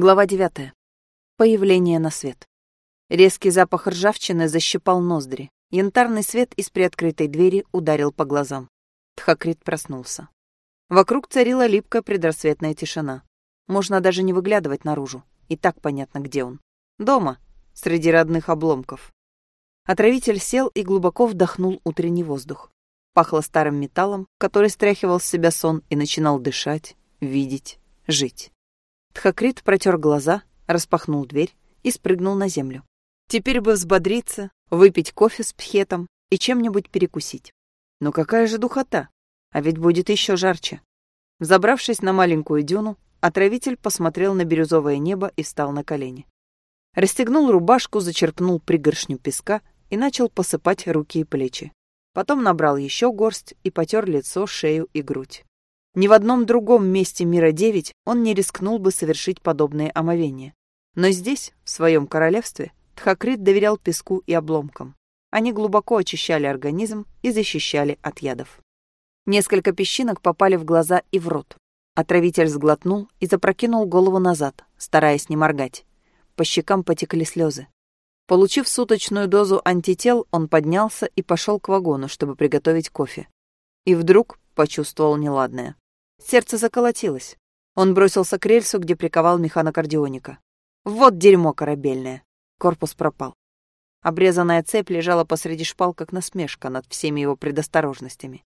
Глава 9. Появление на свет. Резкий запах ржавчины защипал ноздри. Янтарный свет из приоткрытой двери ударил по глазам. Тхакрит проснулся. Вокруг царила липкая предрассветная тишина. Можно даже не выглядывать наружу. И так понятно, где он. Дома, среди родных обломков. Отравитель сел и глубоко вдохнул утренний воздух. Пахло старым металлом, который стряхивал с себя сон и начинал дышать, видеть, жить. Тхакрит протер глаза, распахнул дверь и спрыгнул на землю. Теперь бы взбодриться, выпить кофе с пхетом и чем-нибудь перекусить. Но какая же духота! А ведь будет еще жарче. Забравшись на маленькую дюну, отравитель посмотрел на бирюзовое небо и встал на колени. Расстегнул рубашку, зачерпнул пригоршню песка и начал посыпать руки и плечи. Потом набрал еще горсть и потер лицо, шею и грудь. Ни в одном другом месте мира девять он не рискнул бы совершить подобное омовение. Но здесь, в своем королевстве, Тхакрит доверял песку и обломкам. Они глубоко очищали организм и защищали от ядов. Несколько песчинок попали в глаза и в рот. Отравитель сглотнул и запрокинул голову назад, стараясь не моргать. По щекам потекли слезы. Получив суточную дозу антител, он поднялся и пошел к вагону, чтобы приготовить кофе. И вдруг почувствовал неладное. Сердце заколотилось. Он бросился к рельсу, где приковал механокардионика. Вот дерьмо корабельное. Корпус пропал. Обрезанная цепь лежала посреди шпал, как насмешка над всеми его предосторожностями.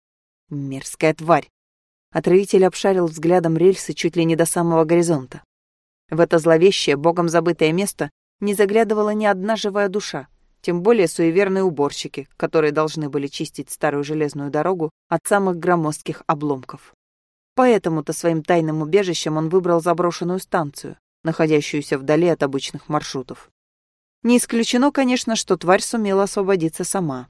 Мерзкая тварь. Отравитель обшарил взглядом рельсы чуть ли не до самого горизонта. В это зловещее, богом забытое место не заглядывала ни одна живая душа, тем более суеверные уборщики, которые должны были чистить старую железную дорогу от самых громоздких обломков. Поэтому-то своим тайным убежищем он выбрал заброшенную станцию, находящуюся вдали от обычных маршрутов. Не исключено, конечно, что тварь сумела освободиться сама.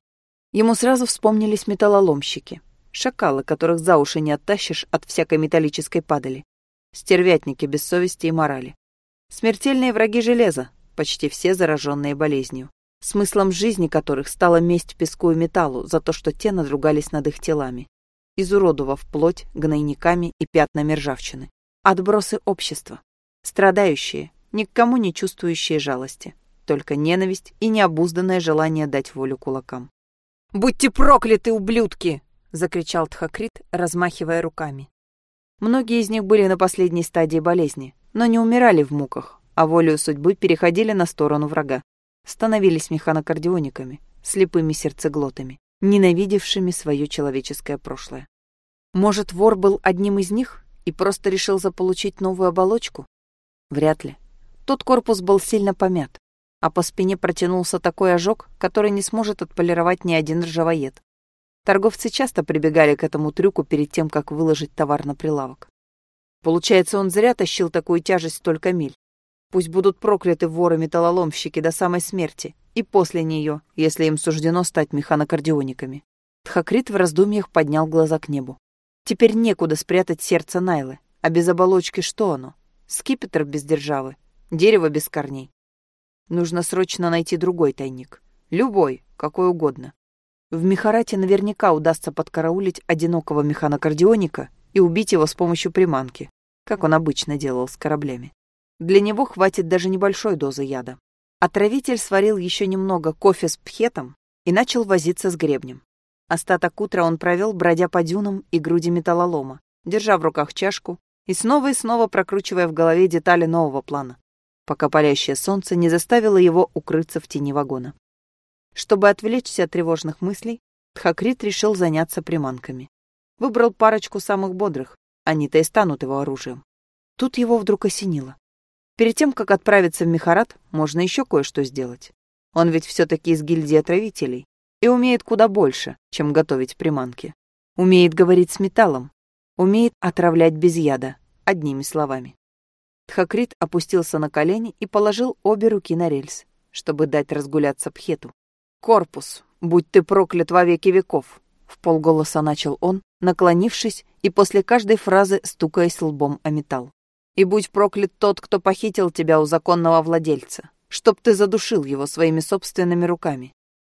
Ему сразу вспомнились металлоломщики, шакалы, которых за уши не оттащишь от всякой металлической падали, стервятники без совести и морали. Смертельные враги железа, почти все зараженные болезнью смыслом жизни которых стала месть песку и металлу за то, что те надругались над их телами, изуродовав плоть гнойниками и пятнами ржавчины. Отбросы общества, страдающие, никому не чувствующие жалости, только ненависть и необузданное желание дать волю кулакам. «Будьте прокляты, ублюдки!» — закричал Тхакрит, размахивая руками. Многие из них были на последней стадии болезни, но не умирали в муках, а волею судьбы переходили на сторону врага становились механокардиониками, слепыми сердцеглотами, ненавидевшими свое человеческое прошлое. Может, вор был одним из них и просто решил заполучить новую оболочку? Вряд ли. Тот корпус был сильно помят, а по спине протянулся такой ожог, который не сможет отполировать ни один ржавоед. Торговцы часто прибегали к этому трюку перед тем, как выложить товар на прилавок. Получается, он зря тащил такую тяжесть столько миль. Пусть будут прокляты воры-металлоломщики до самой смерти, и после нее, если им суждено стать механокардиониками. Тхакрит в раздумьях поднял глаза к небу. Теперь некуда спрятать сердце Найлы, а без оболочки что оно? Скипетр без державы, дерево без корней. Нужно срочно найти другой тайник. Любой, какой угодно. В Мехарате наверняка удастся подкараулить одинокого механокардионика и убить его с помощью приманки, как он обычно делал с кораблями. Для него хватит даже небольшой дозы яда. Отравитель сварил еще немного кофе с пхетом и начал возиться с гребнем. Остаток утра он провел, бродя по дюнам и груди металлолома, держа в руках чашку и снова и снова прокручивая в голове детали нового плана, пока палящее солнце не заставило его укрыться в тени вагона. Чтобы отвлечься от тревожных мыслей, Тхакрит решил заняться приманками. Выбрал парочку самых бодрых, они-то и станут его оружием. Тут его вдруг осенило. Перед тем, как отправиться в Мехарат, можно еще кое-что сделать. Он ведь все-таки из гильдии отравителей и умеет куда больше, чем готовить приманки. Умеет говорить с металлом, умеет отравлять без яда, одними словами. Тхакрит опустился на колени и положил обе руки на рельс, чтобы дать разгуляться Пхету. «Корпус, будь ты проклят во веки веков!» В полголоса начал он, наклонившись и после каждой фразы стукаясь лбом о металл. И будь проклят тот, кто похитил тебя у законного владельца, чтоб ты задушил его своими собственными руками.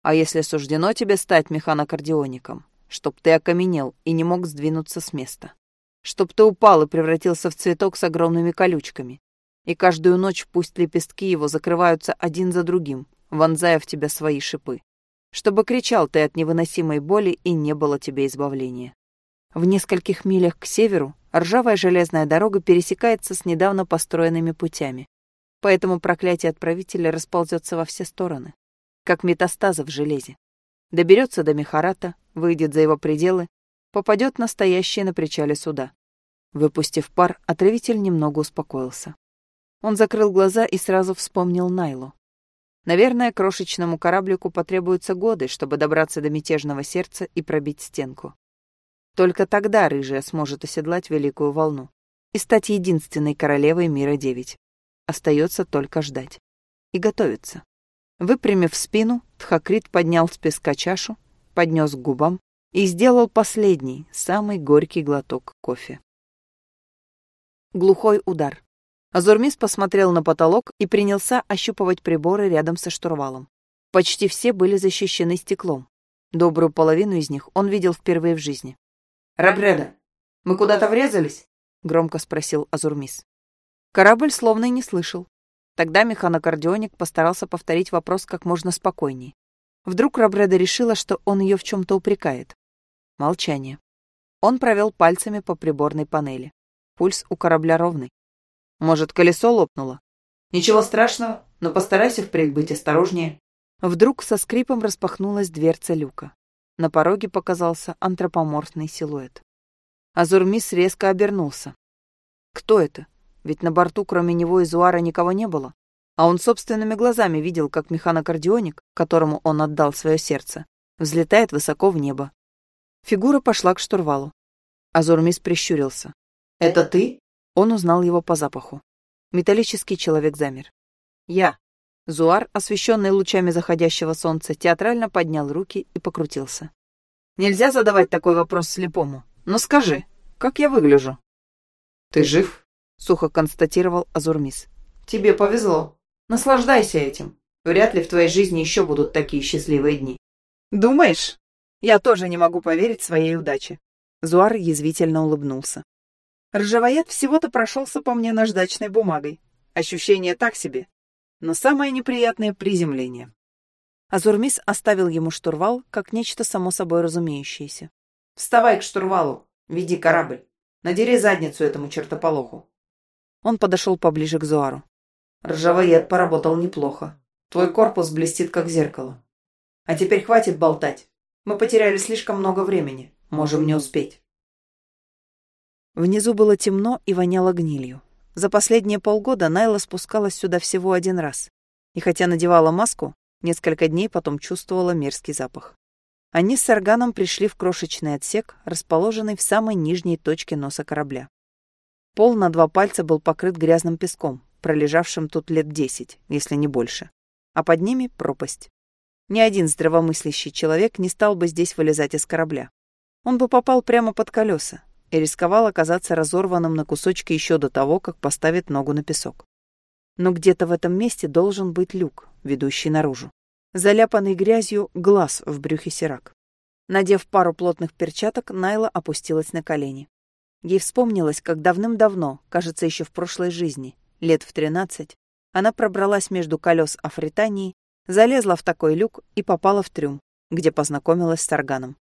А если суждено тебе стать механокардиоником, чтоб ты окаменел и не мог сдвинуться с места. Чтоб ты упал и превратился в цветок с огромными колючками. И каждую ночь пусть лепестки его закрываются один за другим, вонзая в тебя свои шипы. Чтобы кричал ты от невыносимой боли и не было тебе избавления. В нескольких милях к северу ржавая железная дорога пересекается с недавно построенными путями. Поэтому проклятие отправителя расползется во все стороны, как метастазы в железе. Доберется до Мехарата, выйдет за его пределы, попадет на стоящие на причале суда. Выпустив пар, отравитель немного успокоился. Он закрыл глаза и сразу вспомнил Найлу. Наверное, крошечному кораблику потребуются годы, чтобы добраться до мятежного сердца и пробить стенку. Только тогда рыжая сможет оседлать великую волну и стать единственной королевой мира девять. Остается только ждать. И готовиться. Выпрямив спину, Тхакрит поднял с песка чашу, поднес к губам и сделал последний, самый горький глоток кофе. Глухой удар. Азурмис посмотрел на потолок и принялся ощупывать приборы рядом со штурвалом. Почти все были защищены стеклом. Добрую половину из них он видел впервые в жизни. «Рабреда, мы куда-то врезались?» — громко спросил Азурмис. Корабль словно и не слышал. Тогда механокардионик постарался повторить вопрос как можно спокойней. Вдруг Рабреда решила, что он ее в чем-то упрекает. Молчание. Он провел пальцами по приборной панели. Пульс у корабля ровный. Может, колесо лопнуло? Ничего страшного, но постарайся впредь быть осторожнее. Вдруг со скрипом распахнулась дверца люка. На пороге показался антропоморфный силуэт. Азурмис резко обернулся. Кто это? Ведь на борту кроме него и Зуара никого не было. А он собственными глазами видел, как механокардионик, которому он отдал свое сердце, взлетает высоко в небо. Фигура пошла к штурвалу. Азурмис прищурился. «Это ты?» Он узнал его по запаху. Металлический человек замер. «Я». Зуар, освещенный лучами заходящего солнца, театрально поднял руки и покрутился. «Нельзя задавать такой вопрос слепому. Но скажи, как я выгляжу?» «Ты жив?» — сухо констатировал Азурмис. «Тебе повезло. Наслаждайся этим. Вряд ли в твоей жизни еще будут такие счастливые дни». «Думаешь? Я тоже не могу поверить своей удаче». Зуар язвительно улыбнулся. Ржавоед всего-то прошелся по мне наждачной бумагой. Ощущение так себе. Но самое неприятное — приземление. Азурмис оставил ему штурвал, как нечто само собой разумеющееся. «Вставай к штурвалу, веди корабль. Надери задницу этому чертополоху». Он подошел поближе к Зуару. «Ржавоед поработал неплохо. Твой корпус блестит, как зеркало. А теперь хватит болтать. Мы потеряли слишком много времени. Можем не успеть». Внизу было темно и воняло гнилью. За последние полгода Найла спускалась сюда всего один раз. И хотя надевала маску, несколько дней потом чувствовала мерзкий запах. Они с Сарганом пришли в крошечный отсек, расположенный в самой нижней точке носа корабля. Пол на два пальца был покрыт грязным песком, пролежавшим тут лет десять, если не больше. А под ними пропасть. Ни один здравомыслящий человек не стал бы здесь вылезать из корабля. Он бы попал прямо под колеса, и рисковал оказаться разорванным на кусочки еще до того, как поставит ногу на песок. Но где-то в этом месте должен быть люк, ведущий наружу. Заляпанный грязью глаз в брюхе сирак. Надев пару плотных перчаток, Найла опустилась на колени. Ей вспомнилось, как давным-давно, кажется, еще в прошлой жизни, лет в тринадцать, она пробралась между колес Афритании, залезла в такой люк и попала в трюм, где познакомилась с Тарганом.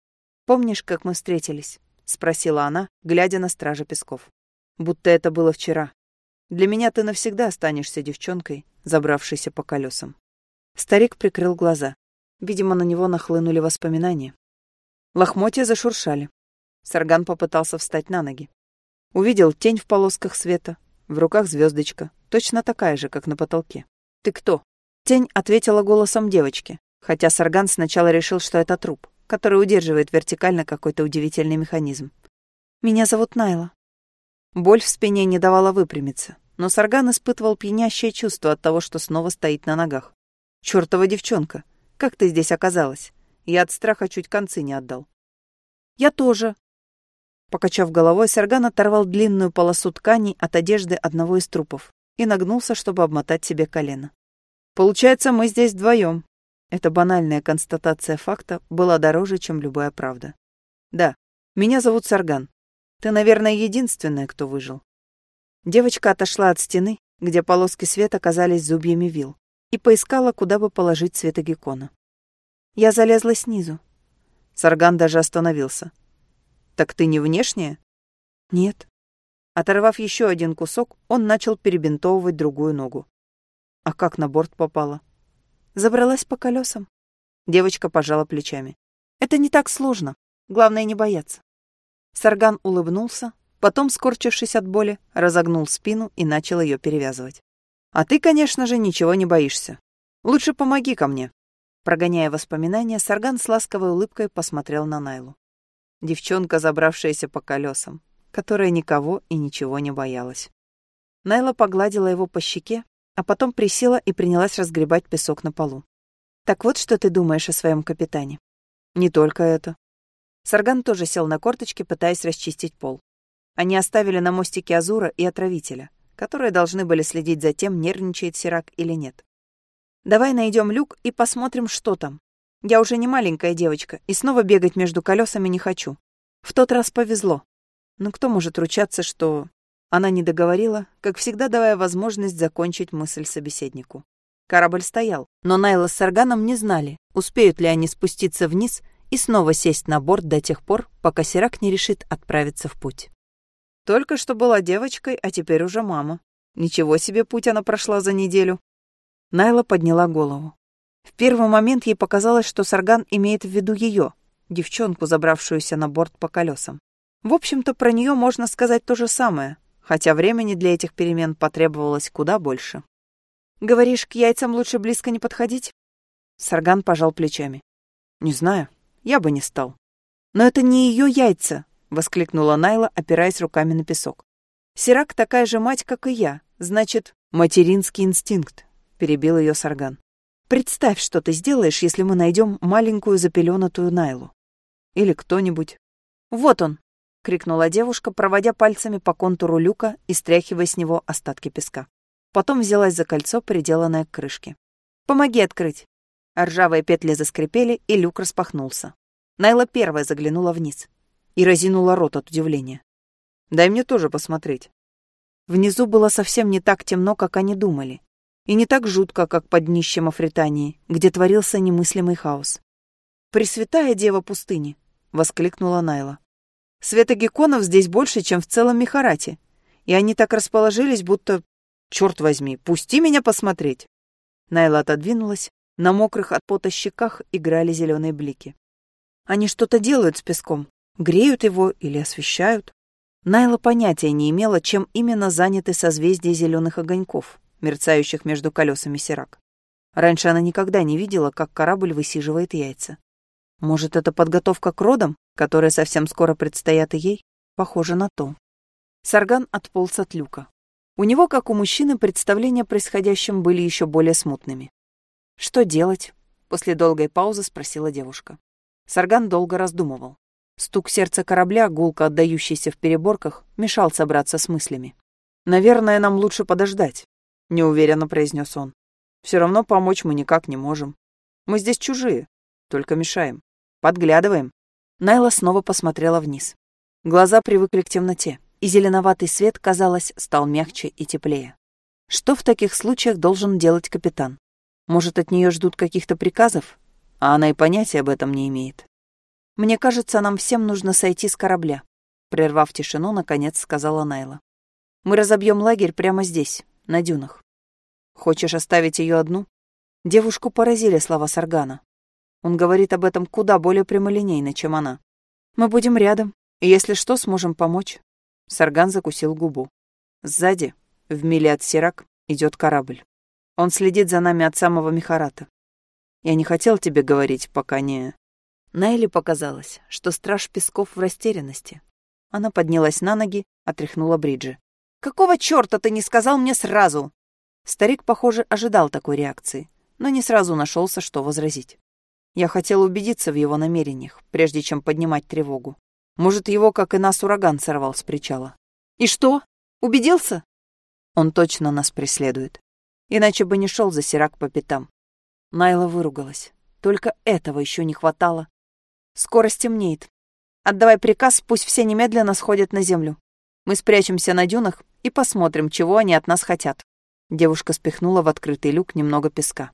«Помнишь, как мы встретились?» — спросила она, глядя на стража Песков. «Будто это было вчера. Для меня ты навсегда останешься девчонкой, забравшейся по колесам». Старик прикрыл глаза. Видимо, на него нахлынули воспоминания. Лохмотья зашуршали. Сарган попытался встать на ноги. Увидел тень в полосках света, в руках звездочка, точно такая же, как на потолке. «Ты кто?» Тень ответила голосом девочки, хотя Сарган сначала решил, что это труп который удерживает вертикально какой-то удивительный механизм. «Меня зовут Найла». Боль в спине не давала выпрямиться, но Сарган испытывал пьянящее чувство от того, что снова стоит на ногах. «Чёртова девчонка! Как ты здесь оказалась? Я от страха чуть концы не отдал». «Я тоже». Покачав головой, Сарган оторвал длинную полосу ткани от одежды одного из трупов и нагнулся, чтобы обмотать себе колено. «Получается, мы здесь вдвоем. Эта банальная констатация факта была дороже, чем любая правда. Да, меня зовут Сарган. Ты, наверное, единственная, кто выжил. Девочка отошла от стены, где полоски света казались зубьями вил, и поискала, куда бы положить светогеккона. Я залезла снизу. Сарган даже остановился. «Так ты не внешняя?» «Нет». Оторвав еще один кусок, он начал перебинтовывать другую ногу. «А как на борт попала?» «Забралась по колесам». Девочка пожала плечами. «Это не так сложно. Главное, не бояться». Сарган улыбнулся, потом, скорчившись от боли, разогнул спину и начал ее перевязывать. «А ты, конечно же, ничего не боишься. Лучше помоги ко мне». Прогоняя воспоминания, Сарган с ласковой улыбкой посмотрел на Найлу. Девчонка, забравшаяся по колесам, которая никого и ничего не боялась. Найла погладила его по щеке, а потом присела и принялась разгребать песок на полу. «Так вот, что ты думаешь о своем капитане?» «Не только это. Сарган тоже сел на корточки, пытаясь расчистить пол. Они оставили на мостике Азура и Отравителя, которые должны были следить за тем, нервничает Сирак или нет. «Давай найдем люк и посмотрим, что там. Я уже не маленькая девочка, и снова бегать между колесами не хочу. В тот раз повезло. Но кто может ручаться, что...» Она не договорила, как всегда давая возможность закончить мысль собеседнику. Корабль стоял, но Найла с Сарганом не знали, успеют ли они спуститься вниз и снова сесть на борт до тех пор, пока Сирак не решит отправиться в путь. Только что была девочкой, а теперь уже мама. Ничего себе путь она прошла за неделю. Найла подняла голову. В первый момент ей показалось, что Сарган имеет в виду ее, девчонку, забравшуюся на борт по колесам. В общем-то, про нее можно сказать то же самое, хотя времени для этих перемен потребовалось куда больше. «Говоришь, к яйцам лучше близко не подходить?» Сарган пожал плечами. «Не знаю. Я бы не стал. Но это не ее яйца, воскликнула Найла, опираясь руками на песок. Сирак такая же мать, как и я. Значит, материнский инстинкт, перебил ее Сарган. Представь, что ты сделаешь, если мы найдем маленькую запеленатую Найлу. Или кто-нибудь. Вот он, крикнула девушка, проводя пальцами по контуру люка и стряхивая с него остатки песка. Потом взялась за кольцо, приделанное к крышке. Помоги открыть. Ржавые петли заскрипели, и люк распахнулся. Найла первая заглянула вниз и разинула рот от удивления. «Дай мне тоже посмотреть». Внизу было совсем не так темно, как они думали, и не так жутко, как под днищем Афритании, где творился немыслимый хаос. «Пресвятая дева пустыни!» — воскликнула Найла. «Светогеконов здесь больше, чем в целом Мехарате, и они так расположились, будто... Черт возьми, пусти меня посмотреть!» Найла отодвинулась, на мокрых от пота щеках играли зеленые блики. Они что-то делают с песком, греют его или освещают. Найла понятия не имела, чем именно заняты созвездия зеленых огоньков, мерцающих между колесами Сирак. Раньше она никогда не видела, как корабль высиживает яйца. Может, это подготовка к родам, которые совсем скоро предстоят и ей? Похоже на то. Сарган отполз от люка. У него, как у мужчины, представления о происходящем были еще более смутными. «Что делать?» — после долгой паузы спросила девушка. Сарган долго раздумывал. Стук сердца корабля, гулко отдающийся в переборках, мешал собраться с мыслями. «Наверное, нам лучше подождать», — неуверенно произнес он. «Все равно помочь мы никак не можем. Мы здесь чужие, только мешаем. Подглядываем». Найла снова посмотрела вниз. Глаза привыкли к темноте, и зеленоватый свет, казалось, стал мягче и теплее. Что в таких случаях должен делать капитан? Может, от нее ждут каких-то приказов, а она и понятия об этом не имеет. «Мне кажется, нам всем нужно сойти с корабля», прервав тишину, наконец сказала Найла. «Мы разобьем лагерь прямо здесь, на дюнах. Хочешь оставить ее одну?» Девушку поразили слова Саргана. Он говорит об этом куда более прямолинейно, чем она. «Мы будем рядом, и если что, сможем помочь». Сарган закусил губу. Сзади, в миле от Сирак, идет корабль. Он следит за нами от самого Михарата. Я не хотел тебе говорить, пока не...» Найли показалось, что страж Песков в растерянности. Она поднялась на ноги, отряхнула бриджи. «Какого чёрта ты не сказал мне сразу?» Старик, похоже, ожидал такой реакции, но не сразу нашелся, что возразить. Я хотел убедиться в его намерениях, прежде чем поднимать тревогу. Может, его, как и нас, ураган сорвал с причала. «И что? Убедился?» Он точно нас преследует иначе бы не шел за Сирак по пятам. Найла выругалась. Только этого еще не хватало. Скоро стемнеет. Отдавай приказ, пусть все немедленно сходят на землю. Мы спрячемся на дюнах и посмотрим, чего они от нас хотят. Девушка спихнула в открытый люк немного песка.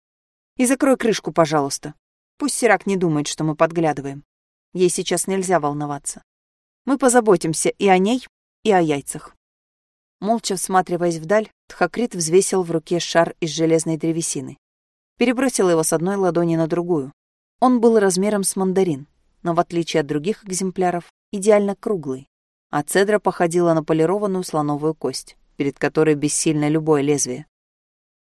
«И закрой крышку, пожалуйста. Пусть Сирак не думает, что мы подглядываем. Ей сейчас нельзя волноваться. Мы позаботимся и о ней, и о яйцах». Молча всматриваясь вдаль, Тхакрит взвесил в руке шар из железной древесины. Перебросил его с одной ладони на другую. Он был размером с мандарин, но в отличие от других экземпляров, идеально круглый, а цедра походила на полированную слоновую кость, перед которой бессильно любое лезвие.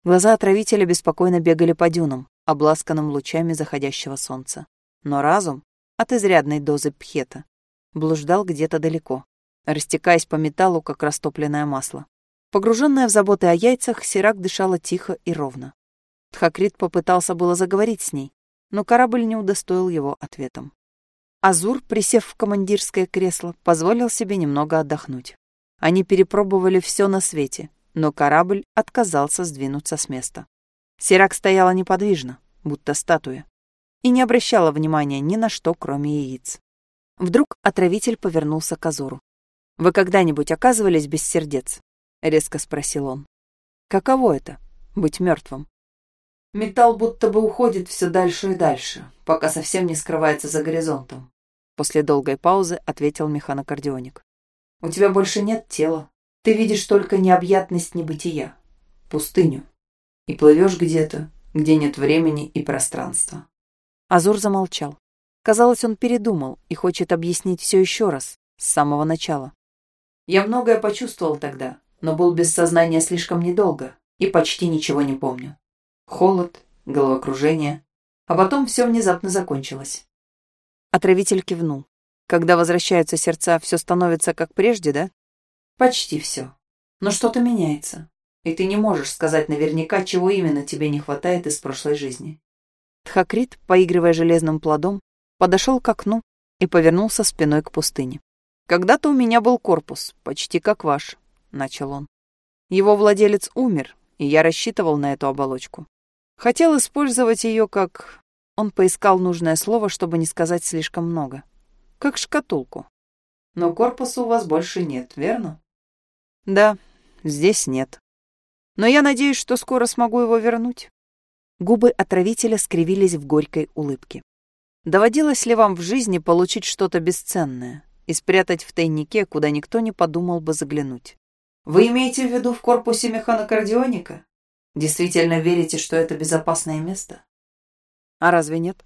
Глаза отравителя беспокойно бегали по дюнам, обласканным лучами заходящего солнца. Но разум, от изрядной дозы пхета, блуждал где-то далеко, растекаясь по металлу, как растопленное масло. Погруженная в заботы о яйцах, Сирак дышала тихо и ровно. Тхакрит попытался было заговорить с ней, но корабль не удостоил его ответом. Азур, присев в командирское кресло, позволил себе немного отдохнуть. Они перепробовали все на свете, но корабль отказался сдвинуться с места. Сирак стояла неподвижно, будто статуя, и не обращала внимания ни на что, кроме яиц. Вдруг отравитель повернулся к Азуру. «Вы когда-нибудь оказывались без сердец?» — резко спросил он. «Каково это — быть мертвым?» Металл будто бы уходит все дальше и дальше, пока совсем не скрывается за горизонтом. После долгой паузы ответил механокардионик. У тебя больше нет тела. Ты видишь только необъятность небытия, пустыню. И плывешь где-то, где нет времени и пространства. Азур замолчал. Казалось, он передумал и хочет объяснить все еще раз, с самого начала. Я многое почувствовал тогда, но был без сознания слишком недолго и почти ничего не помню. Холод, головокружение, а потом все внезапно закончилось. Отравитель кивнул. Когда возвращаются сердца, все становится как прежде, да? Почти все. Но что-то меняется. И ты не можешь сказать наверняка, чего именно тебе не хватает из прошлой жизни. Тхакрит, поигрывая железным плодом, подошел к окну и повернулся спиной к пустыне. «Когда-то у меня был корпус, почти как ваш», — начал он. «Его владелец умер, и я рассчитывал на эту оболочку. Хотел использовать ее как...» Он поискал нужное слово, чтобы не сказать слишком много как шкатулку. Но корпуса у вас больше нет, верно? Да, здесь нет. Но я надеюсь, что скоро смогу его вернуть. Губы отравителя скривились в горькой улыбке. Доводилось ли вам в жизни получить что-то бесценное и спрятать в тайнике, куда никто не подумал бы заглянуть? Вы имеете в виду в корпусе механокардионика? Действительно верите, что это безопасное место? А разве нет?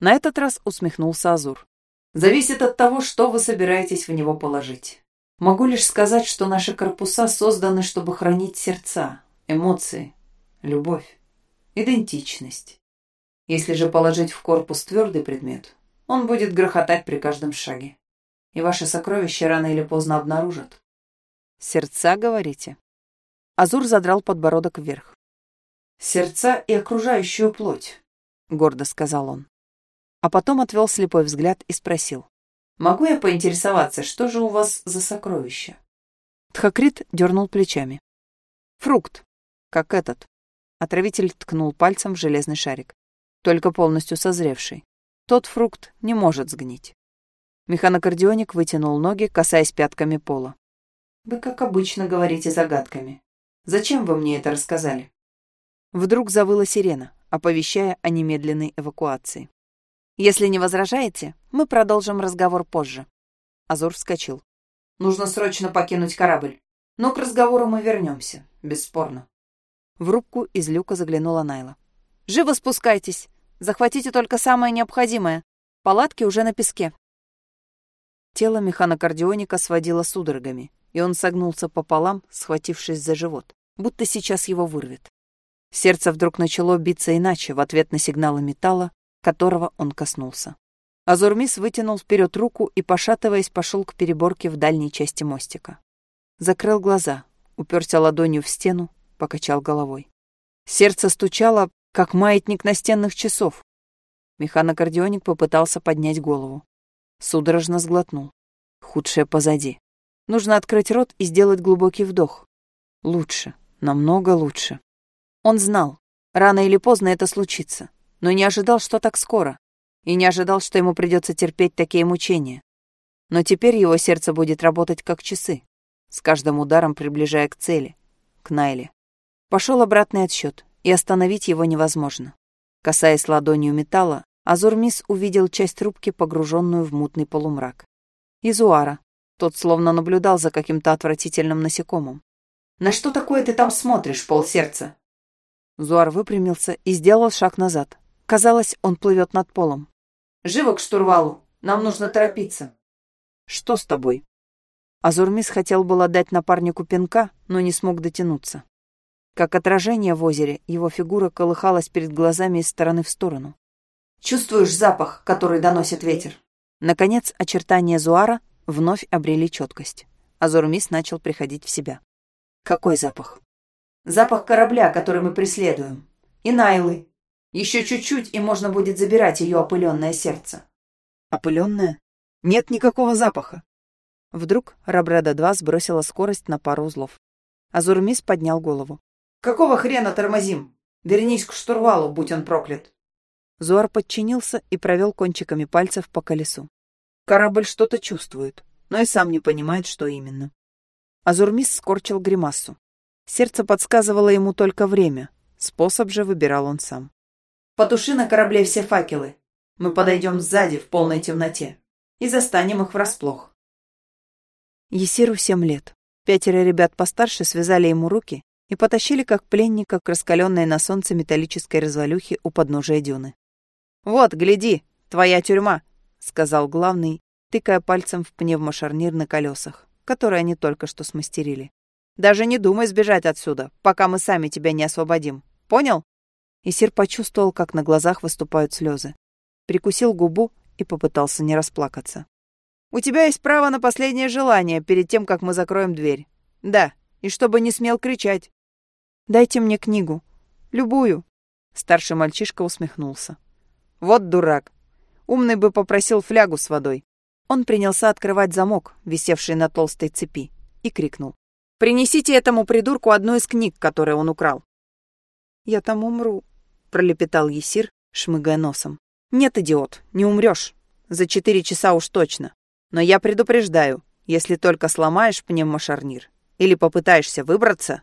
На этот раз усмехнулся Азур. Зависит от того, что вы собираетесь в него положить. Могу лишь сказать, что наши корпуса созданы, чтобы хранить сердца, эмоции, любовь, идентичность. Если же положить в корпус твердый предмет, он будет грохотать при каждом шаге. И ваши сокровища рано или поздно обнаружат. Сердца, говорите? Азур задрал подбородок вверх. Сердца и окружающую плоть, гордо сказал он а потом отвел слепой взгляд и спросил. «Могу я поинтересоваться, что же у вас за сокровище?» Тхакрит дернул плечами. «Фрукт, как этот». Отравитель ткнул пальцем в железный шарик. Только полностью созревший. Тот фрукт не может сгнить. Механокардионик вытянул ноги, касаясь пятками пола. «Вы, как обычно, говорите загадками. Зачем вы мне это рассказали?» Вдруг завыла сирена, оповещая о немедленной эвакуации. Если не возражаете, мы продолжим разговор позже. Азур вскочил. Нужно срочно покинуть корабль. Но к разговору мы вернемся, бесспорно. В рубку из люка заглянула Найла. «Живо спускайтесь! Захватите только самое необходимое. Палатки уже на песке». Тело механокардионика сводило судорогами, и он согнулся пополам, схватившись за живот, будто сейчас его вырвет. Сердце вдруг начало биться иначе в ответ на сигналы металла, которого он коснулся. Азурмис вытянул вперед руку и, пошатываясь, пошел к переборке в дальней части мостика. Закрыл глаза, уперся ладонью в стену, покачал головой. Сердце стучало, как маятник настенных часов. Механокардионик попытался поднять голову. Судорожно сглотнул. Худшее позади. Нужно открыть рот и сделать глубокий вдох. Лучше, намного лучше. Он знал, рано или поздно это случится но не ожидал, что так скоро, и не ожидал, что ему придется терпеть такие мучения. Но теперь его сердце будет работать как часы, с каждым ударом приближая к цели, к Найле. Пошел обратный отсчет, и остановить его невозможно. Касаясь ладонью металла, Азурмис увидел часть рубки, погруженную в мутный полумрак. Изуара. Тот словно наблюдал за каким-то отвратительным насекомым. «На что такое ты там смотришь, полсердца?» Зуар выпрямился и сделал шаг назад. Казалось, он плывет над полом. «Живо к штурвалу! Нам нужно торопиться!» «Что с тобой?» Азурмис хотел было дать напарнику пинка, но не смог дотянуться. Как отражение в озере, его фигура колыхалась перед глазами из стороны в сторону. «Чувствуешь запах, который доносит ветер?» Наконец, очертания Зуара вновь обрели четкость. Азурмис начал приходить в себя. «Какой запах?» «Запах корабля, который мы преследуем. И Найлы. Еще чуть-чуть, и можно будет забирать ее опыленное сердце». «Опыленное? Нет никакого запаха». Вдруг Рабреда-2 сбросила скорость на пару узлов. Азурмис поднял голову. «Какого хрена тормозим? Вернись к штурвалу, будь он проклят!» Зуар подчинился и провел кончиками пальцев по колесу. Корабль что-то чувствует, но и сам не понимает, что именно. Азурмис скорчил гримассу. Сердце подсказывало ему только время, способ же выбирал он сам. «Потуши на корабле все факелы. Мы подойдем сзади в полной темноте и застанем их врасплох». Есиру семь лет. Пятеро ребят постарше связали ему руки и потащили как пленника к раскаленной на солнце металлической развалюхе у подножия дюны. «Вот, гляди, твоя тюрьма», — сказал главный, тыкая пальцем в пневмошарнир на колесах, которые они только что смастерили. «Даже не думай сбежать отсюда, пока мы сами тебя не освободим. Понял?» Исир почувствовал, как на глазах выступают слезы. Прикусил губу и попытался не расплакаться. У тебя есть право на последнее желание перед тем, как мы закроем дверь. Да, и чтобы не смел кричать. Дайте мне книгу. Любую. Старший мальчишка усмехнулся. Вот дурак. Умный бы попросил флягу с водой. Он принялся открывать замок, висевший на толстой цепи, и крикнул. «Принесите этому придурку одну из книг, которые он украл». «Я там умру», — пролепетал Есир, шмыгая носом. «Нет, идиот, не умрешь. За четыре часа уж точно. Но я предупреждаю, если только сломаешь пневмошарнир или попытаешься выбраться...»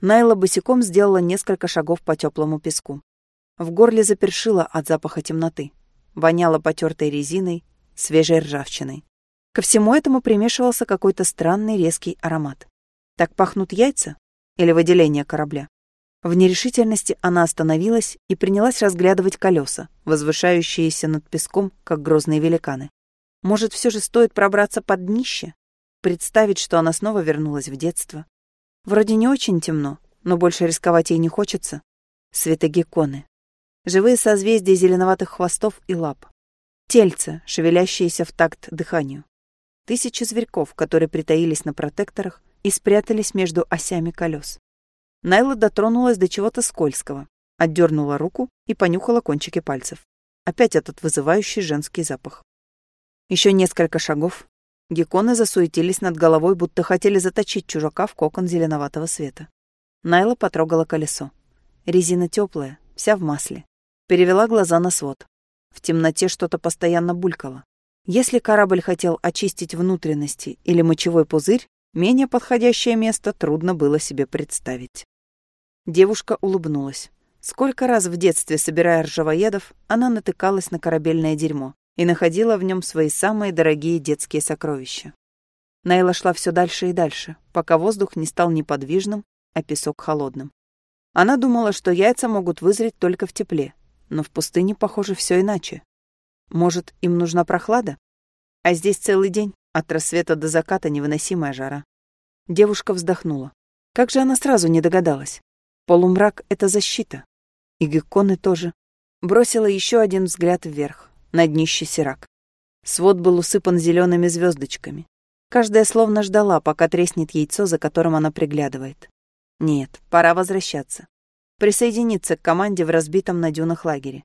Найла босиком сделала несколько шагов по теплому песку. В горле запершило от запаха темноты. Воняло потертой резиной, свежей ржавчиной. Ко всему этому примешивался какой-то странный резкий аромат. Так пахнут яйца? Или выделение корабля? В нерешительности она остановилась и принялась разглядывать колеса, возвышающиеся над песком, как грозные великаны. Может, все же стоит пробраться под днище? Представить, что она снова вернулась в детство. Вроде не очень темно, но больше рисковать ей не хочется. Светогеконы. Живые созвездия зеленоватых хвостов и лап. Тельца, шевелящиеся в такт дыханию. Тысячи зверьков, которые притаились на протекторах и спрятались между осями колес. Найла дотронулась до чего-то скользкого, отдернула руку и понюхала кончики пальцев. Опять этот вызывающий женский запах. Еще несколько шагов. Гекконы засуетились над головой, будто хотели заточить чужака в кокон зеленоватого света. Найла потрогала колесо. Резина теплая, вся в масле. Перевела глаза на свод. В темноте что-то постоянно булькало. Если корабль хотел очистить внутренности или мочевой пузырь, менее подходящее место трудно было себе представить. Девушка улыбнулась. Сколько раз в детстве, собирая ржавоедов, она натыкалась на корабельное дерьмо и находила в нем свои самые дорогие детские сокровища. Найла шла все дальше и дальше, пока воздух не стал неподвижным, а песок холодным. Она думала, что яйца могут вызреть только в тепле, но в пустыне, похоже, все иначе. Может, им нужна прохлада? А здесь целый день, от рассвета до заката невыносимая жара. Девушка вздохнула. Как же она сразу не догадалась? Полумрак — это защита. И гекконы тоже. Бросила еще один взгляд вверх на днище сирак. Свод был усыпан зелеными звездочками. Каждая словно ждала, пока треснет яйцо, за которым она приглядывает. Нет, пора возвращаться. Присоединиться к команде в разбитом на дюнах лагере.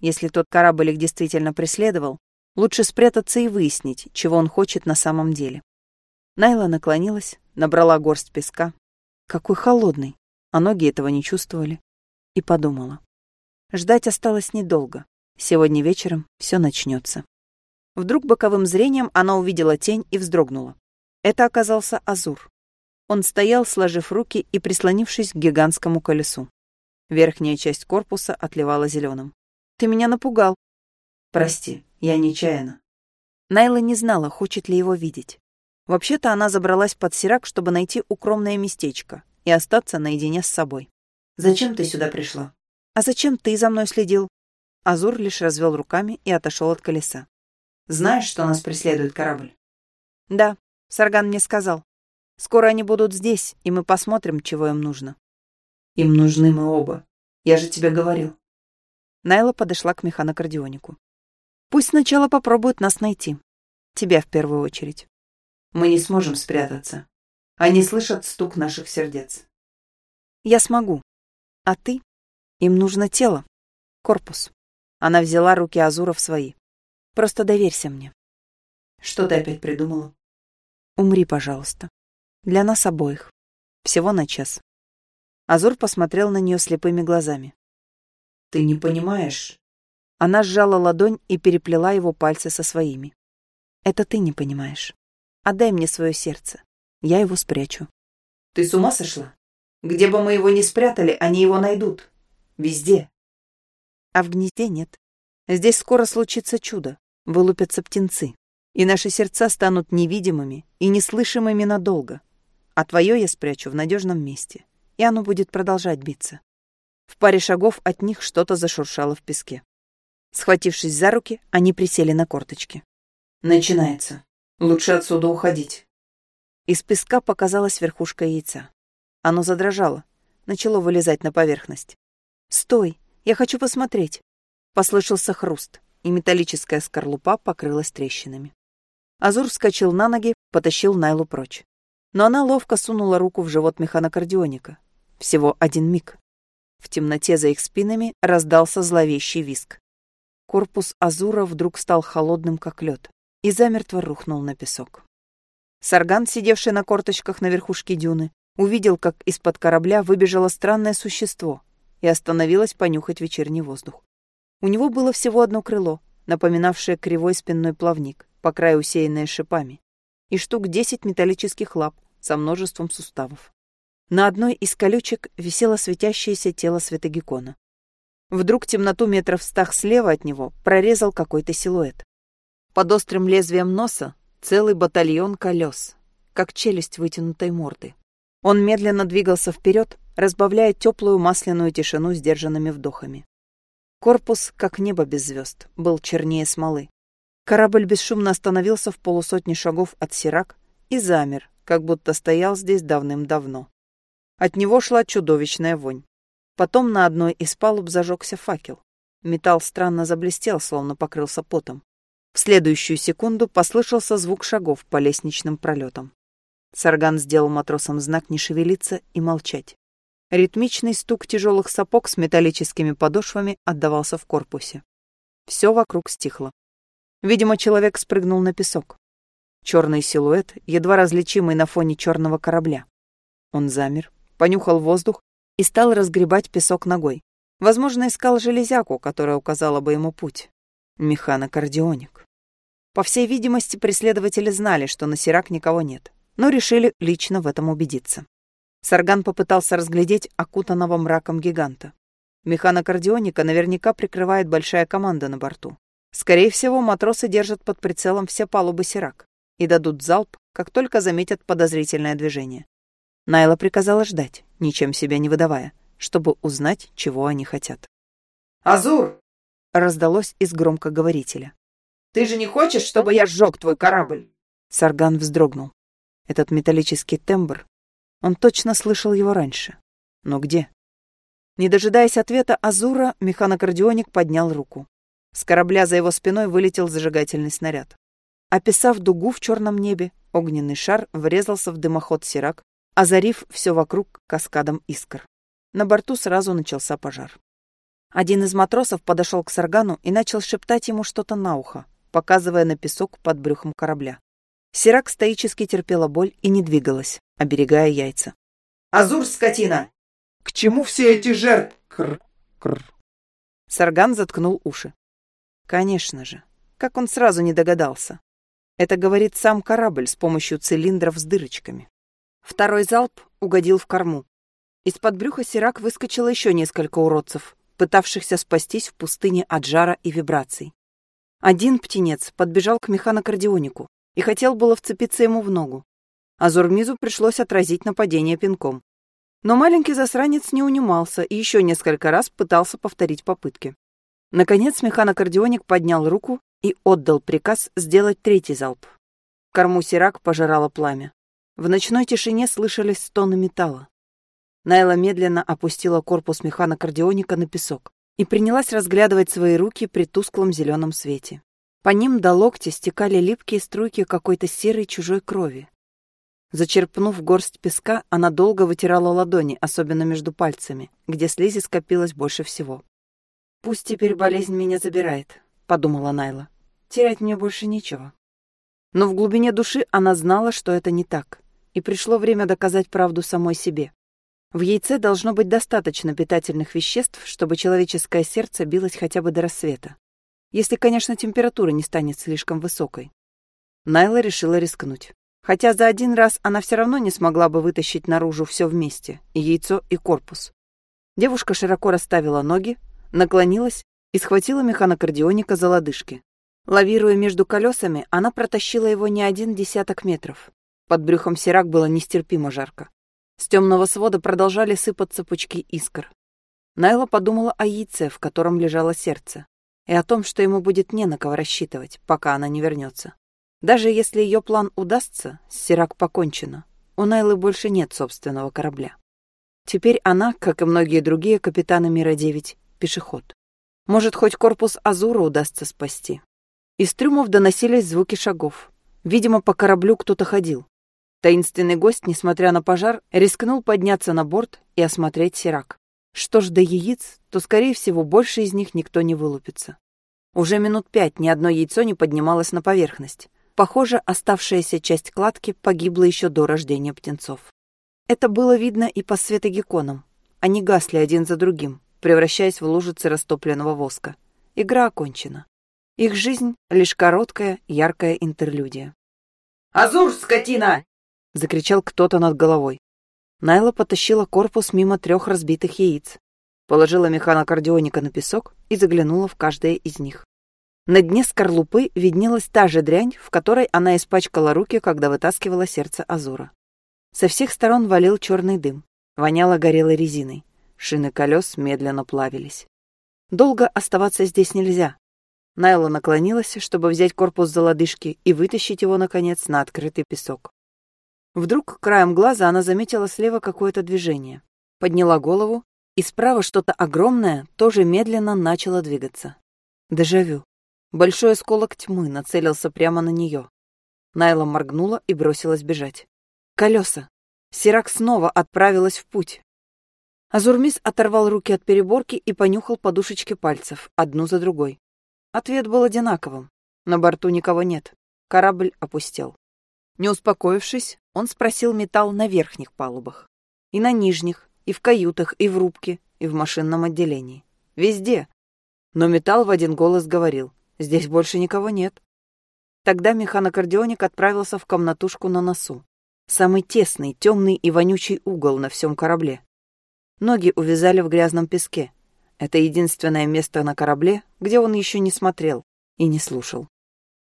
Если тот корабль их действительно преследовал, лучше спрятаться и выяснить, чего он хочет на самом деле. Найла наклонилась, набрала горсть песка. Какой холодный, а ноги этого не чувствовали. И подумала. Ждать осталось недолго. Сегодня вечером все начнется. Вдруг боковым зрением она увидела тень и вздрогнула. Это оказался Азур. Он стоял, сложив руки и прислонившись к гигантскому колесу. Верхняя часть корпуса отливала зеленым. «Ты меня напугал». «Прости, я нечаянно». Найла не знала, хочет ли его видеть. Вообще-то она забралась под сирак, чтобы найти укромное местечко и остаться наедине с собой. «Зачем ты сюда пришла?» «А зачем ты за мной следил?» Азур лишь развел руками и отошел от колеса. «Знаешь, что нас преследует корабль?» «Да, Сарган мне сказал. Скоро они будут здесь, и мы посмотрим, чего им нужно». «Им нужны мы оба. Я же тебе говорил». Найла подошла к механокардионику. «Пусть сначала попробуют нас найти. Тебя в первую очередь». «Мы не сможем спрятаться. Они слышат стук наших сердец». «Я смогу. А ты? Им нужно тело. Корпус». Она взяла руки Азура в свои. «Просто доверься мне». «Что ты опять придумала?» «Умри, пожалуйста. Для нас обоих. Всего на час». Азур посмотрел на нее слепыми глазами. «Ты не понимаешь?» Она сжала ладонь и переплела его пальцы со своими. «Это ты не понимаешь. Отдай мне свое сердце. Я его спрячу». «Ты с ума сошла? Где бы мы его ни спрятали, они его найдут. Везде». А в гнезде нет. Здесь скоро случится чудо. Вылупятся птенцы. И наши сердца станут невидимыми и неслышимыми надолго. А твое я спрячу в надежном месте. И оно будет продолжать биться. В паре шагов от них что-то зашуршало в песке. Схватившись за руки, они присели на корточки. «Начинается. Лучше отсюда уходить». Из песка показалась верхушка яйца. Оно задрожало, начало вылезать на поверхность. «Стой! Я хочу посмотреть!» Послышался хруст, и металлическая скорлупа покрылась трещинами. Азур вскочил на ноги, потащил Найлу прочь. Но она ловко сунула руку в живот механокардионика. Всего один миг. В темноте за их спинами раздался зловещий виск. Корпус Азура вдруг стал холодным, как лед, и замертво рухнул на песок. Сарган, сидевший на корточках на верхушке дюны, увидел, как из-под корабля выбежало странное существо и остановилось понюхать вечерний воздух. У него было всего одно крыло, напоминавшее кривой спинной плавник, по краю усеянное шипами, и штук десять металлических лап со множеством суставов. На одной из колючек висело светящееся тело Светогекона. Вдруг темноту метров в стах слева от него прорезал какой-то силуэт. Под острым лезвием носа целый батальон колес, как челюсть вытянутой морды. Он медленно двигался вперед, разбавляя теплую масляную тишину сдержанными вдохами. Корпус, как небо без звезд, был чернее смолы. Корабль бесшумно остановился в полусотни шагов от Сирак и замер, как будто стоял здесь давным-давно. От него шла чудовищная вонь. Потом на одной из палуб зажегся факел. Металл странно заблестел, словно покрылся потом. В следующую секунду послышался звук шагов по лестничным пролетам. Сарган сделал матросам знак не шевелиться и молчать. Ритмичный стук тяжелых сапог с металлическими подошвами отдавался в корпусе. Все вокруг стихло. Видимо, человек спрыгнул на песок. Черный силуэт, едва различимый на фоне черного корабля. Он замер, понюхал воздух и стал разгребать песок ногой. Возможно, искал железяку, которая указала бы ему путь. Механокардионик. По всей видимости, преследователи знали, что на Сирак никого нет но решили лично в этом убедиться. Сарган попытался разглядеть окутанного мраком гиганта. Механокардионика наверняка прикрывает большая команда на борту. Скорее всего, матросы держат под прицелом все палубы Сирак и дадут залп, как только заметят подозрительное движение. Найла приказала ждать, ничем себя не выдавая, чтобы узнать, чего они хотят. «Азур!» — раздалось из громкоговорителя. «Ты же не хочешь, чтобы я сжег твой корабль?» Сарган вздрогнул. Этот металлический тембр, он точно слышал его раньше. Но где? Не дожидаясь ответа Азура, механокардионик поднял руку. С корабля за его спиной вылетел зажигательный снаряд. Описав дугу в черном небе, огненный шар врезался в дымоход Сирак, озарив все вокруг каскадом искр. На борту сразу начался пожар. Один из матросов подошел к Саргану и начал шептать ему что-то на ухо, показывая на песок под брюхом корабля. Сирак стоически терпела боль и не двигалась, оберегая яйца. «Азур, скотина! К чему все эти жертвы?» Кр, кр. Сарган заткнул уши. Конечно же. Как он сразу не догадался. Это говорит сам корабль с помощью цилиндров с дырочками. Второй залп угодил в корму. Из-под брюха Сирак выскочило еще несколько уродцев, пытавшихся спастись в пустыне от жара и вибраций. Один птенец подбежал к механокардионику и хотел было вцепиться ему в ногу. А Зурмизу пришлось отразить нападение пинком. Но маленький засранец не унимался и еще несколько раз пытался повторить попытки. Наконец механокардионик поднял руку и отдал приказ сделать третий залп. Корму Сирак пожирало пламя. В ночной тишине слышались стоны металла. Найла медленно опустила корпус механокардионика на песок и принялась разглядывать свои руки при тусклом зеленом свете. По ним до локтя стекали липкие струйки какой-то серой чужой крови. Зачерпнув горсть песка, она долго вытирала ладони, особенно между пальцами, где слизи скопилось больше всего. «Пусть теперь болезнь меня забирает», — подумала Найла. «Терять мне больше нечего». Но в глубине души она знала, что это не так, и пришло время доказать правду самой себе. В яйце должно быть достаточно питательных веществ, чтобы человеческое сердце билось хотя бы до рассвета. Если, конечно, температура не станет слишком высокой. Найла решила рискнуть. Хотя за один раз она все равно не смогла бы вытащить наружу все вместе, и яйцо, и корпус. Девушка широко расставила ноги, наклонилась и схватила механокардионика за лодыжки. Лавируя между колесами, она протащила его не один десяток метров. Под брюхом Сирак было нестерпимо жарко. С темного свода продолжали сыпаться пучки искр. Найла подумала о яйце, в котором лежало сердце, и о том, что ему будет не на кого рассчитывать, пока она не вернется. Даже если ее план удастся, Сирак покончено. У Найлы больше нет собственного корабля. Теперь она, как и многие другие капитаны Мира-9, пешеход. Может, хоть корпус Азура удастся спасти. Из трюмов доносились звуки шагов. Видимо, по кораблю кто-то ходил. Таинственный гость, несмотря на пожар, рискнул подняться на борт и осмотреть Сирак. Что ж до яиц, то, скорее всего, больше из них никто не вылупится. Уже минут пять ни одно яйцо не поднималось на поверхность. Похоже, оставшаяся часть кладки погибла еще до рождения птенцов. Это было видно и по светогеконам. Они гасли один за другим, превращаясь в лужицы растопленного воска. Игра окончена. Их жизнь — лишь короткая, яркая интерлюдия. «Азур, скотина! — закричал кто-то над головой. Найла потащила корпус мимо трех разбитых яиц, положила механокардионика на песок и заглянула в каждое из них. На дне скорлупы виднелась та же дрянь, в которой она испачкала руки, когда вытаскивала сердце Азура. Со всех сторон валил черный дым, воняло горелой резиной, шины колес медленно плавились. Долго оставаться здесь нельзя. Найла наклонилась, чтобы взять корпус за лодыжки и вытащить его, наконец, на открытый песок. Вдруг краем глаза она заметила слева какое-то движение. Подняла голову, и справа что-то огромное тоже медленно начало двигаться. Дежавю. Большой осколок тьмы нацелился прямо на нее. Найла моргнула и бросилась бежать. Колеса. Сирак снова отправилась в путь. Азурмис оторвал руки от переборки и понюхал подушечки пальцев, одну за другой. Ответ был одинаковым. На борту никого нет. Корабль опустел. Не успокоившись, он спросил металл на верхних палубах. И на нижних, и в каютах, и в рубке, и в машинном отделении. Везде. Но металл в один голос говорил, здесь больше никого нет. Тогда механокардионик отправился в комнатушку на носу. Самый тесный, темный и вонючий угол на всем корабле. Ноги увязали в грязном песке. Это единственное место на корабле, где он еще не смотрел и не слушал.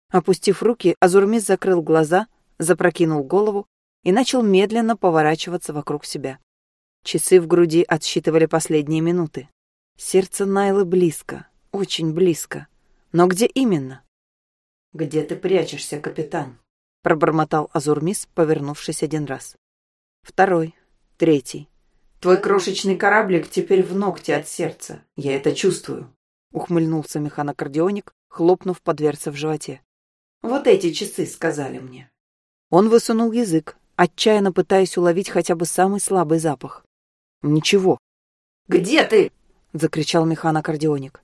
Опустив руки, Азурмис закрыл глаза, запрокинул голову и начал медленно поворачиваться вокруг себя. Часы в груди отсчитывали последние минуты. Сердце Найлы близко, очень близко. Но где именно? «Где ты прячешься, капитан?» — пробормотал Азурмис, повернувшись один раз. Второй, третий. «Твой крошечный кораблик теперь в ногте от сердца. Я это чувствую», — ухмыльнулся механокардионик, хлопнув по дверце в животе. «Вот эти часы сказали мне». Он высунул язык, отчаянно пытаясь уловить хотя бы самый слабый запах. Ничего. «Где ты?» — закричал механокардионик.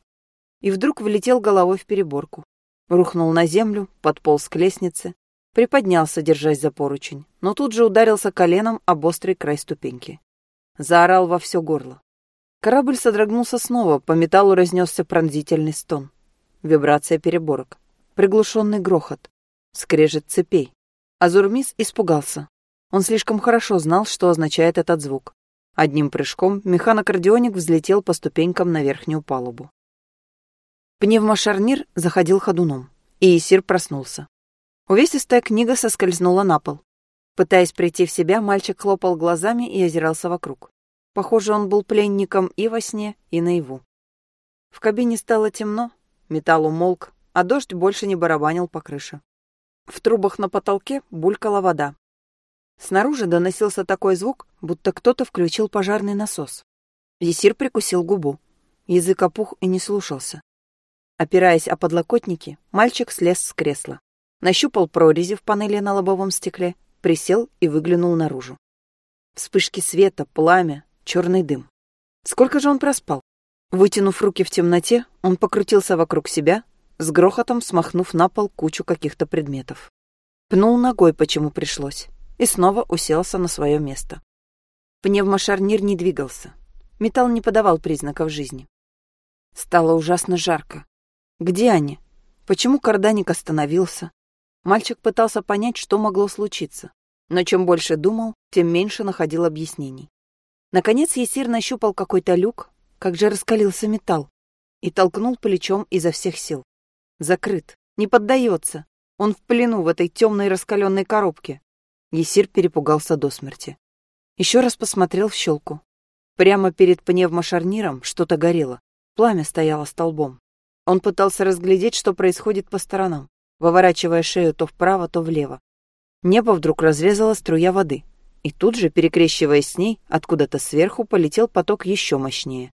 И вдруг влетел головой в переборку. Рухнул на землю, подполз к лестнице, приподнялся, держась за поручень, но тут же ударился коленом об острый край ступеньки. Заорал во все горло. Корабль содрогнулся снова, по металлу разнесся пронзительный стон. Вибрация переборок. Приглушенный грохот. Скрежет цепей. Азурмис испугался. Он слишком хорошо знал, что означает этот звук. Одним прыжком механокардионик взлетел по ступенькам на верхнюю палубу. Пневмошарнир заходил ходуном, и Исир проснулся. Увесистая книга соскользнула на пол. Пытаясь прийти в себя, мальчик хлопал глазами и озирался вокруг. Похоже, он был пленником и во сне, и наяву. В кабине стало темно, металл умолк, а дождь больше не барабанил по крыше. В трубах на потолке булькала вода. Снаружи доносился такой звук, будто кто-то включил пожарный насос. Есир прикусил губу. Язык опух и не слушался. Опираясь о подлокотники, мальчик слез с кресла. Нащупал прорези в панели на лобовом стекле, присел и выглянул наружу. Вспышки света, пламя, черный дым. Сколько же он проспал? Вытянув руки в темноте, он покрутился вокруг себя, с грохотом смахнув на пол кучу каких-то предметов. Пнул ногой, почему пришлось и снова уселся на свое место. Пневмошарнир не двигался. Металл не подавал признаков жизни. Стало ужасно жарко. Где они? Почему карданик остановился? Мальчик пытался понять, что могло случиться. Но чем больше думал, тем меньше находил объяснений. Наконец Есир нащупал какой-то люк, как же раскалился металл, и толкнул плечом изо всех сил. Закрыт, не поддается. Он в плену в этой темной раскаленной коробке. Есир перепугался до смерти. Еще раз посмотрел в щелку. Прямо перед пневмошарниром что-то горело. Пламя стояло столбом. Он пытался разглядеть, что происходит по сторонам, выворачивая шею то вправо, то влево. Небо вдруг разрезала струя воды, и тут же, перекрещиваясь с ней, откуда-то сверху полетел поток еще мощнее.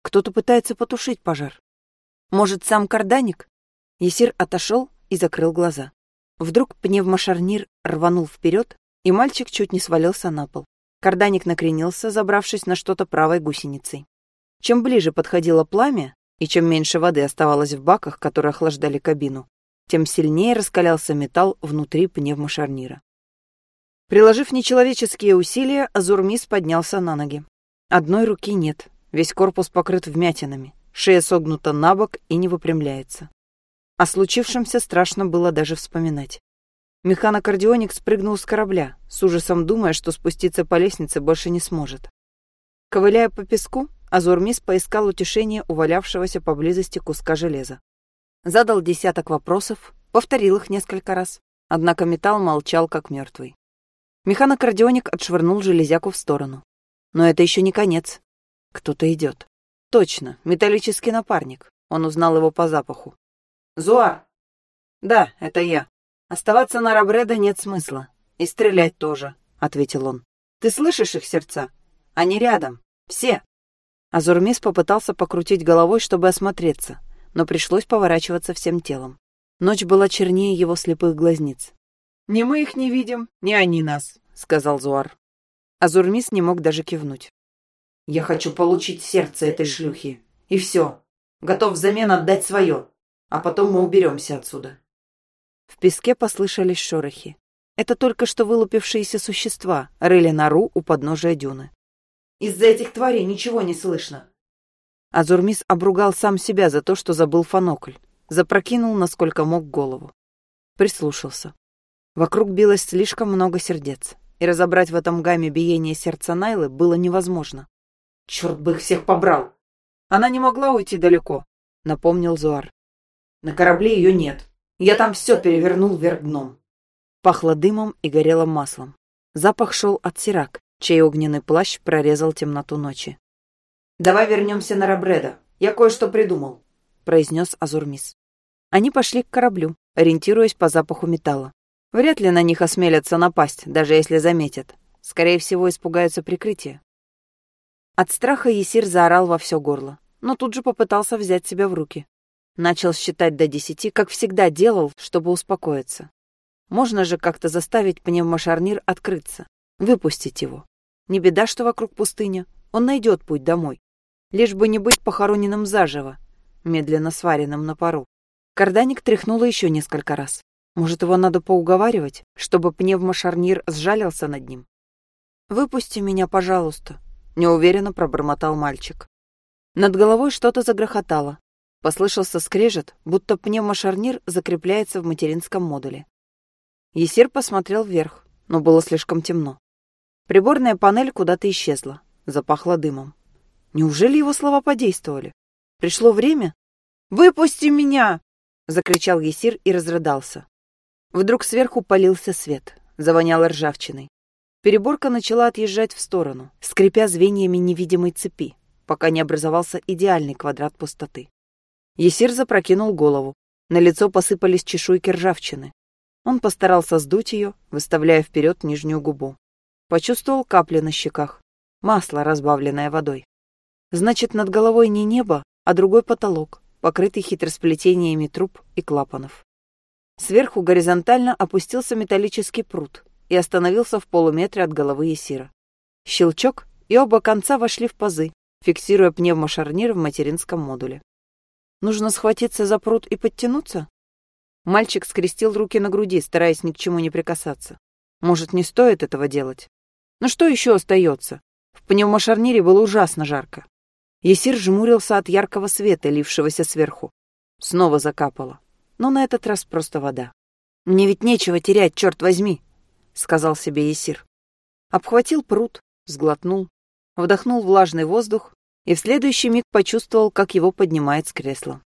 Кто-то пытается потушить пожар. Может, сам карданик? Есир отошел и закрыл глаза. Вдруг пневмошарнир рванул вперед, и мальчик чуть не свалился на пол. Карданик накренился, забравшись на что-то правой гусеницей. Чем ближе подходило пламя, и чем меньше воды оставалось в баках, которые охлаждали кабину, тем сильнее раскалялся металл внутри пневмошарнира. Приложив нечеловеческие усилия, Азурмис поднялся на ноги. Одной руки нет, весь корпус покрыт вмятинами, шея согнута на бок и не выпрямляется. О случившемся страшно было даже вспоминать. Механокардионик спрыгнул с корабля, с ужасом думая, что спуститься по лестнице больше не сможет. Ковыляя по песку, Азурмис поискал утешение валявшегося поблизости куска железа. Задал десяток вопросов, повторил их несколько раз, однако металл молчал, как мертвый. Механокардионик отшвырнул железяку в сторону. Но это еще не конец. Кто-то идет. Точно, металлический напарник. Он узнал его по запаху. «Зуар!» «Да, это я», «Оставаться на Рабреда нет смысла. И стрелять тоже», — ответил он. «Ты слышишь их сердца? Они рядом. Все». Азурмис попытался покрутить головой, чтобы осмотреться, но пришлось поворачиваться всем телом. Ночь была чернее его слепых глазниц. «Ни мы их не видим, ни они нас», — сказал Зуар. Азурмис не мог даже кивнуть. «Я хочу получить сердце этой шлюхи. И все. Готов взамен отдать свое. А потом мы уберемся отсюда». В песке послышались шорохи. Это только что вылупившиеся существа рыли нору у подножия дюны. «Из-за этих тварей ничего не слышно!» Азурмис обругал сам себя за то, что забыл фонокль, запрокинул, насколько мог, голову. Прислушался. Вокруг билось слишком много сердец, и разобрать в этом гамме биение сердца Найлы было невозможно. «Черт бы их всех побрал! Она не могла уйти далеко», — напомнил Зуар. «На корабле ее нет. Я там все перевернул вверх дном. Пахло дымом и горело маслом. Запах шел от сирак, чей огненный плащ прорезал темноту ночи. «Давай вернемся на Рабреда. Я кое-что придумал», — произнес Азурмис. Они пошли к кораблю, ориентируясь по запаху металла. Вряд ли на них осмелятся напасть, даже если заметят. Скорее всего, испугаются прикрытия. От страха Есир заорал во все горло, но тут же попытался взять себя в руки. Начал считать до десяти, как всегда делал, чтобы успокоиться. Можно же как-то заставить пневмошарнир открыться, выпустить его. Не беда, что вокруг пустыня, он найдет путь домой. Лишь бы не быть похороненным заживо, медленно сваренным на пару. Карданик тряхнула еще несколько раз. Может, его надо поуговаривать, чтобы пневмошарнир сжалился над ним? «Выпусти меня, пожалуйста», — неуверенно пробормотал мальчик. Над головой что-то загрохотало, Послышался скрежет, будто пневмошарнир закрепляется в материнском модуле. Есир посмотрел вверх, но было слишком темно. Приборная панель куда-то исчезла, запахла дымом. Неужели его слова подействовали? Пришло время? «Выпусти меня!» — закричал Есир и разрыдался. Вдруг сверху полился свет, завоняло ржавчиной. Переборка начала отъезжать в сторону, скрипя звеньями невидимой цепи, пока не образовался идеальный квадрат пустоты. Есир запрокинул голову. На лицо посыпались чешуйки ржавчины. Он постарался сдуть ее, выставляя вперед нижнюю губу. Почувствовал капли на щеках. Масло, разбавленное водой. Значит, над головой не небо, а другой потолок, покрытый хитросплетениями труб и клапанов. Сверху горизонтально опустился металлический пруд и остановился в полуметре от головы Есира. Щелчок, и оба конца вошли в пазы, фиксируя пневмошарнир в материнском модуле. Нужно схватиться за пруд и подтянуться? Мальчик скрестил руки на груди, стараясь ни к чему не прикасаться. Может, не стоит этого делать? Но что еще остается? В пневмошарнире было ужасно жарко. Есир жмурился от яркого света, лившегося сверху. Снова закапало но на этот раз просто вода. «Мне ведь нечего терять, черт возьми», — сказал себе Есир. Обхватил пруд, сглотнул, вдохнул влажный воздух и в следующий миг почувствовал, как его поднимает с кресла.